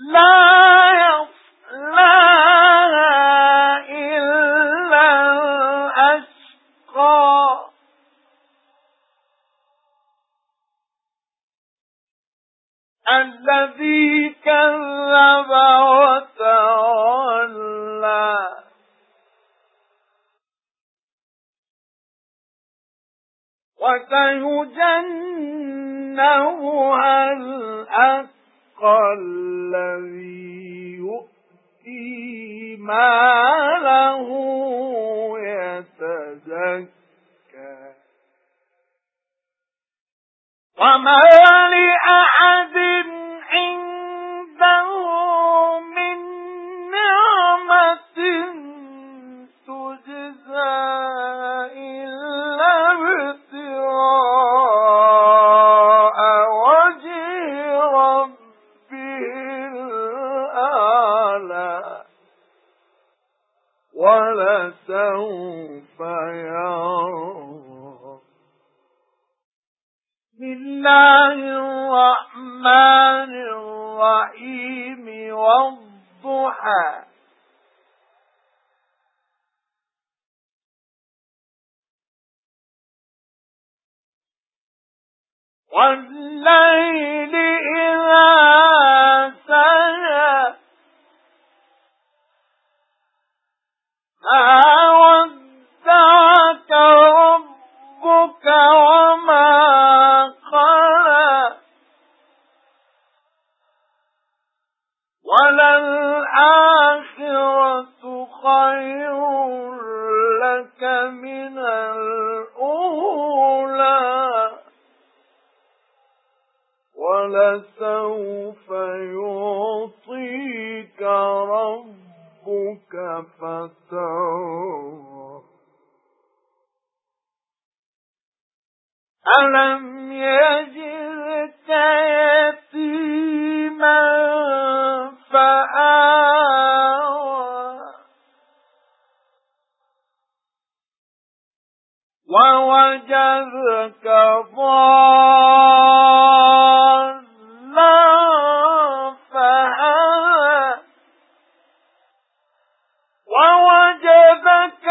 لا يصلاها إلا الأشقى. الذي كذب وتولى. وسيجنبها الأتقى. الذي يؤتي ماله يتزكى. وما ولسوف يرضى بسم الله الرحمن الرحيم والضحى. والليل إذا وللآخرة خير لك من الأولى. ولسوف يعطيك ربك فترضى. ألم يجدك يتيما ووجدك ضالا فهدى ووجدك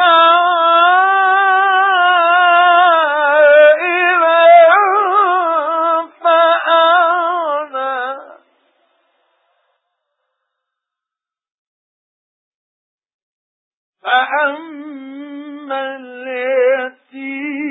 فأما الْيَتِيمِ